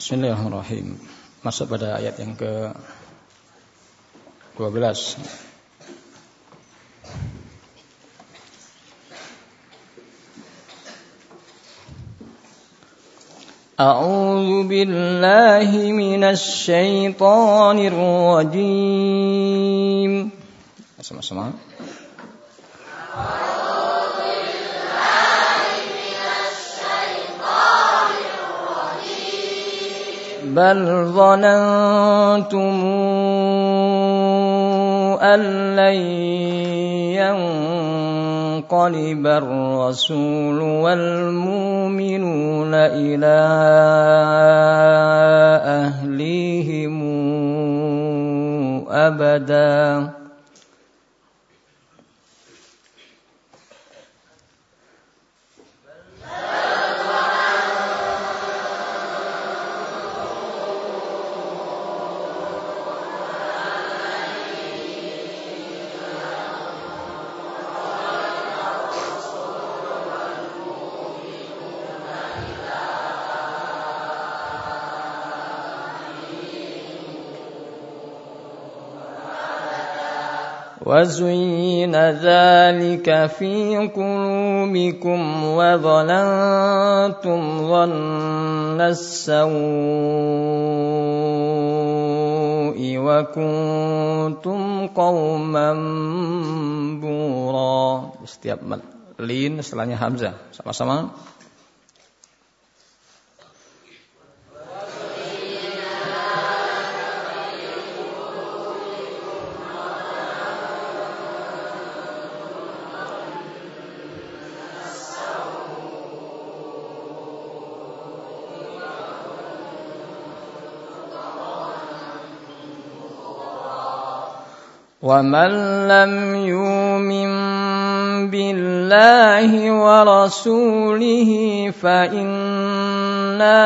Bismillahirrahmanirrahim. Masuk pada ayat yang ke 12. أعوذ بالله من الشيطان الرجيم sama-sama بل ظننتم أن لن ينقلب الرسول والمؤمنون إلى أهليهم أبداً وزين ذلك في قلوبكم وظننتم ظن السوء وكنتم قوما بورا. Setiap lin setelahnya hamzah. Sama-sama. ومن لم يؤمن بالله ورسوله فإنا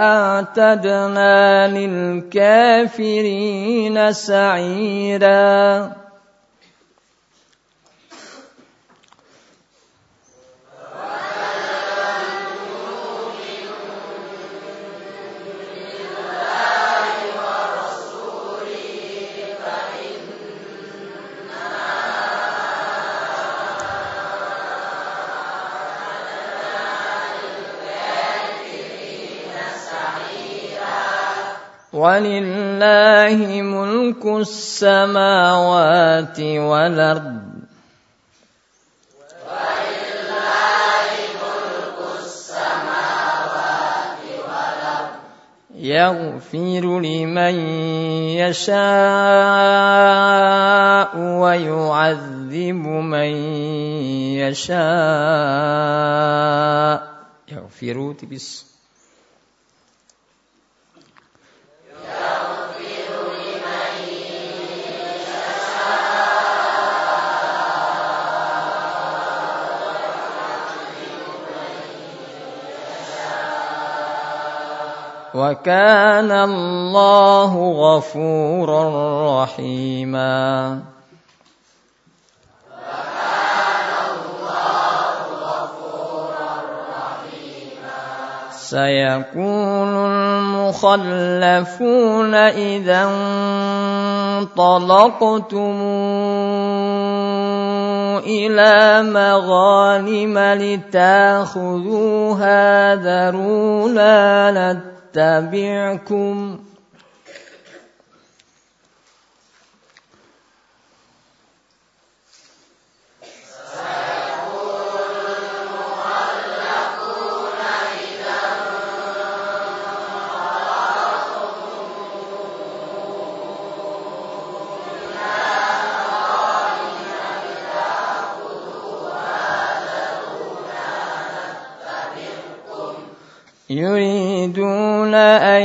أعتدنا للكافرين سعيرا. ولله ملك السماوات والأرض. يغفر لمن يشاء ويعذب من يشاء. يغفر تبس. وكان الله غفورا رحيما. سيقول المخلفون إذا انطلقتم إلى مغانم لتأخذوها ذرونا نتبعكم نتبعكم يريدون أن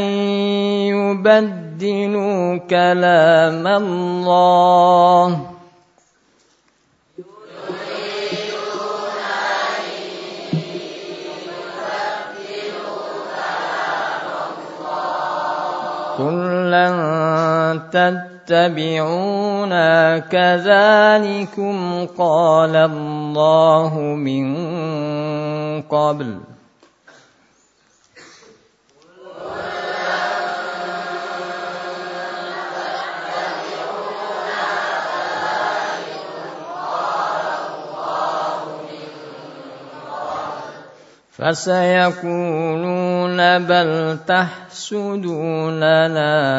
يبدلوا كلام الله؟ لن تتبعونا كذلكم قال الله من قبل فسيقولون بل تحسدوننا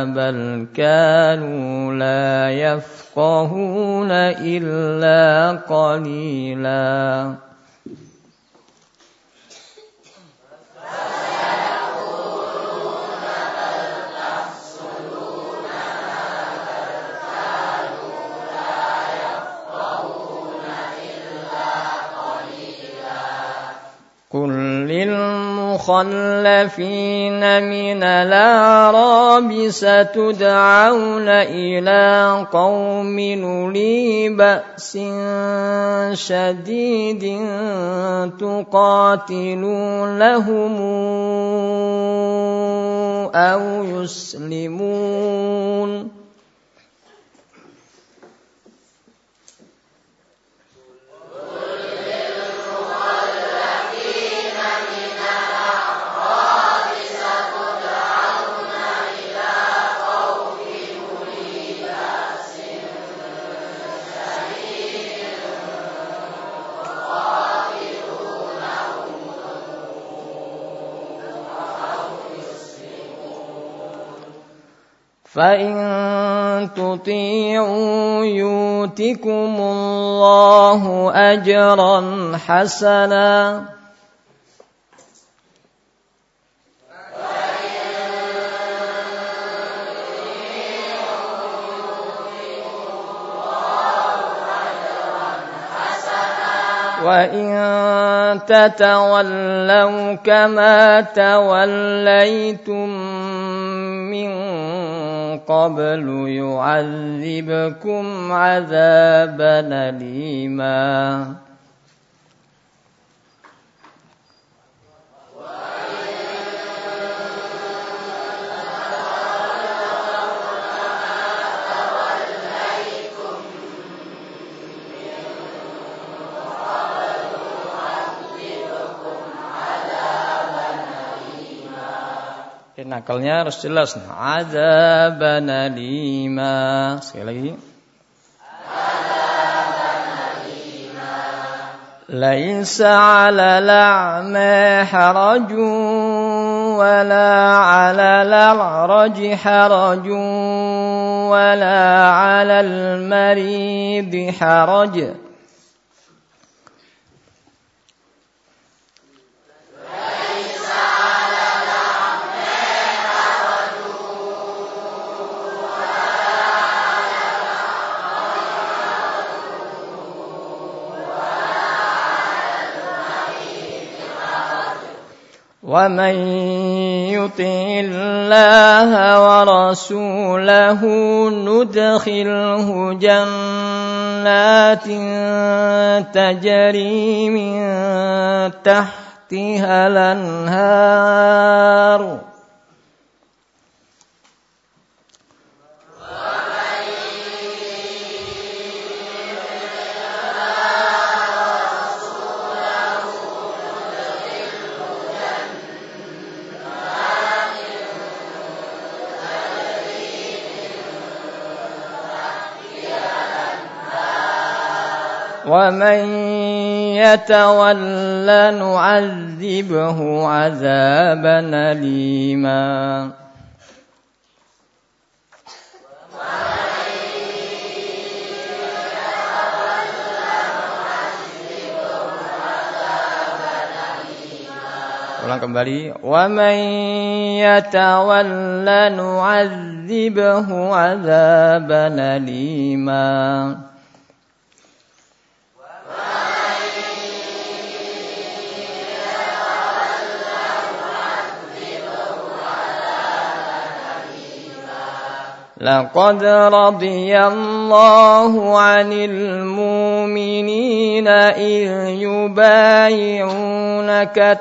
بل كانوا لا يفقهون إلا قليلاً للمخلفين من الأعراب ستدعون إلى قوم نولي بأس شديد تقاتلونهم أو يسلمون فإن تطيعوا يؤتكم الله أجرا حسنا وإن تتولوا كما توليتم قبل يعذبكم عذابا أليما. Nakalnya harus jelas. Ada lima. Sekali lagi. ليس على الأعمى حرج ولا على الأعرج حرج ولا على المريض حرج ومن يطع الله ورسوله ندخله جنات تجري من تحتها الانهار ومن يتول نعذبه عذابا أليما Ulang kembali. وَمَن يَتَوَلَّ نُعَذِّبْهُ عَذَابًا أَلِيمًا لقد رضي الله عن المؤمنين إذ يبايعونك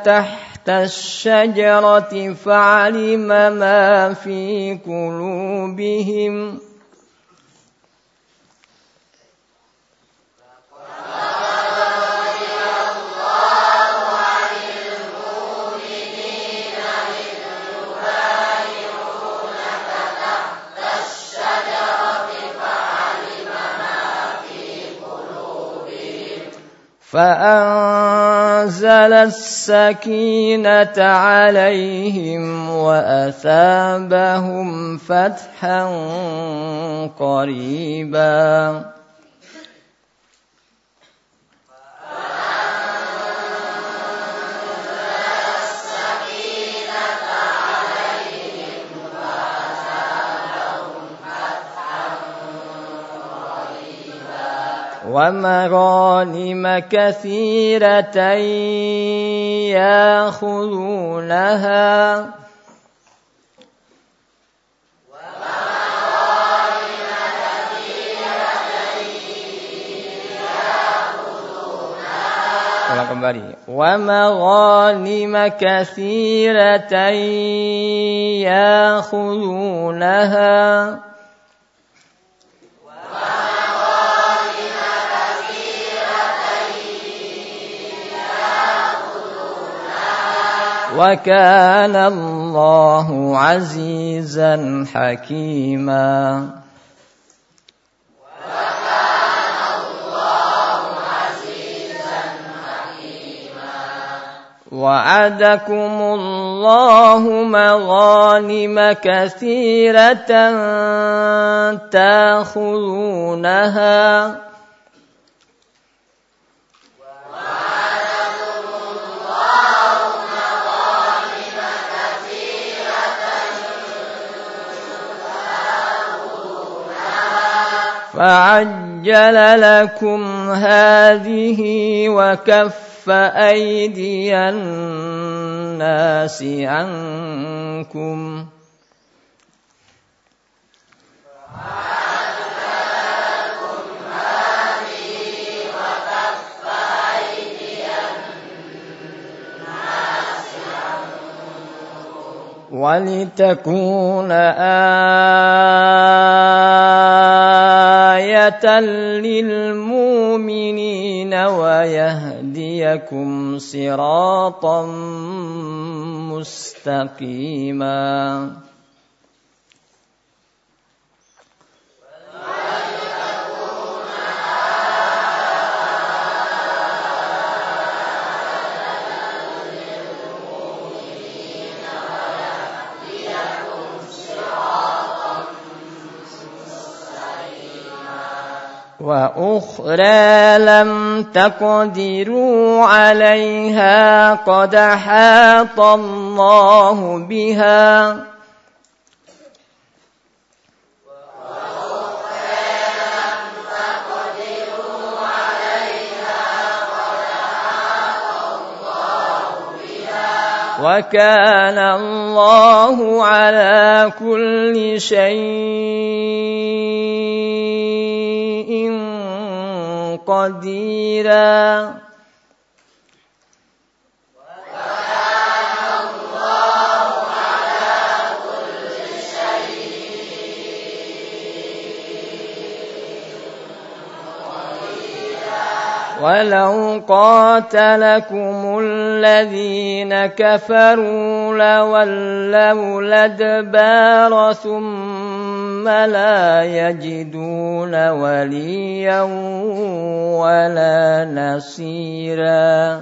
تحت الشجرة فعلم ما في قلوبهم فأنزل أنزل السكينة عليهم وأثابهم فتحا قريبا ومغانم كثيرة ياخذونها. Kembali. ومغانم كثيرة ياخذونها. وكان الله عزيزا حكيما. وعدكم الله مغانم كثيرة تأخذونها. فعجل لكم هذه وكف أيدي الناس عنكم. ولتكون للمؤمنين ويهديكم صراطا مستقيما وأخرى لم تقدروا عليها قد حاط الله بها. وكان الله على كل شيء قديرا. ولو قاتلكم الذين كفروا لولوا الادبار ثم لا يجدون وليا ولا نصيرا.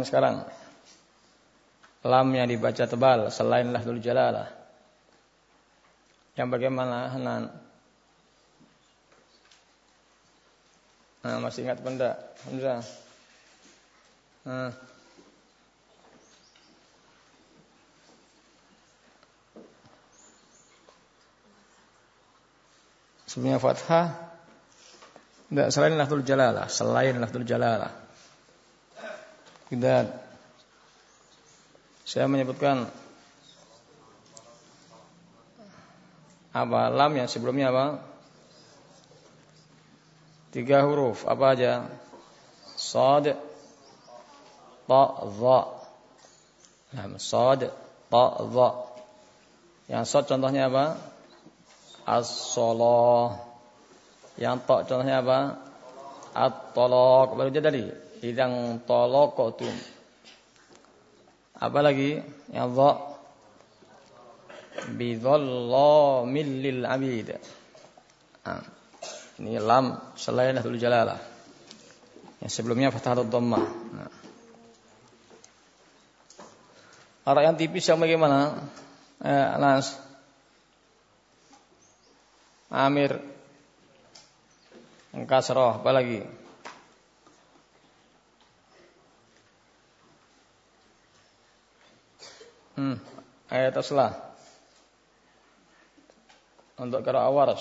perhatikan sekarang. Lamnya dibaca tebal selain lahdul jalalah. Yang bagaimana Hanan? Nah, masih ingat benda Hamzah. Nah. sebenarnya fathah. Tidak, selain lahdul jalalah, selain lahdul jalalah. Tidak. Saya menyebutkan apa lam yang sebelumnya apa? Tiga huruf apa aja? Sad, ta, dha. Lam sad, ta, dha. Yang sad contohnya apa? As-salah. Yang ta contohnya apa? At-talaq. Baru tadi. Idang talaqatum. Apa lagi? Yang dha bidhallamin lil abid. Nah, ini lam selain lafzul jalalah. Yang sebelumnya fathah dhammah. Nah. Arah yang tipis yang bagaimana? Eh, Anas. Amir. Apa Hmm, ayat aslah untuk kira awaras.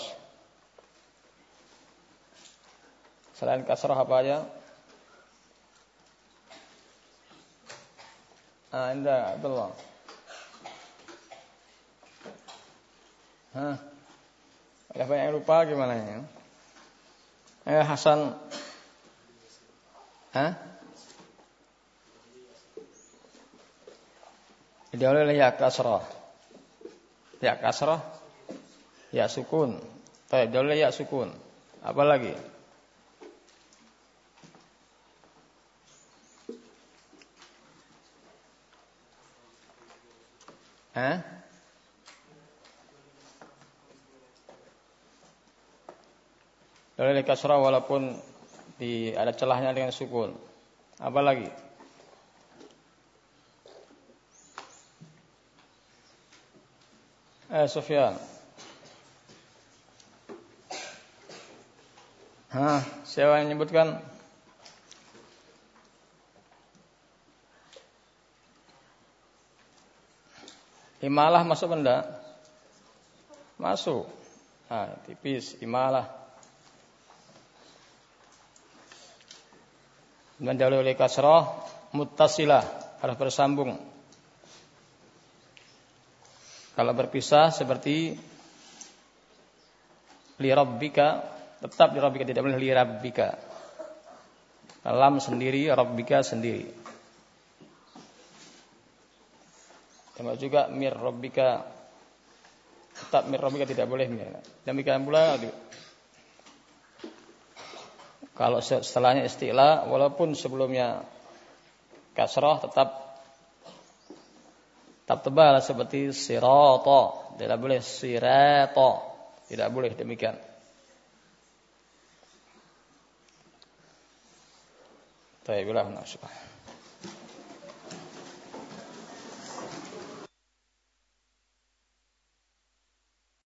Selain kasrah apa aja? Ah, indah, Abdullah. Hah? Ada banyak yang lupa gimana ya? Eh, Hasan. Hah? Didahului oleh ya kasroh. Ya kasroh. Ya sukun. Baik, didahului ya sukun. Apa lagi? Hah? Didahului kasroh walaupun di, ada celahnya dengan sukun. apa lagi? Eh, Sufyan. Hah, siapa yang menyebutkan? Imalah masuk benda? Masuk. Nah, tipis, imalah. Dan oleh kasrah, muttasilah, harus bersambung. Kalau berpisah seperti li rabbika Tetap di Rabbika tidak boleh li Rabbika. Lam sendiri, Rabbika sendiri. Sama juga mir Rabbika. Tetap mir Rabbika tidak boleh mir. Demikian pula kalau setelahnya istilah walaupun sebelumnya kasrah tetap Tetap tebal seperti siroto. Tidak boleh sireto. Tidak boleh demikian. Baiklah, nasibah.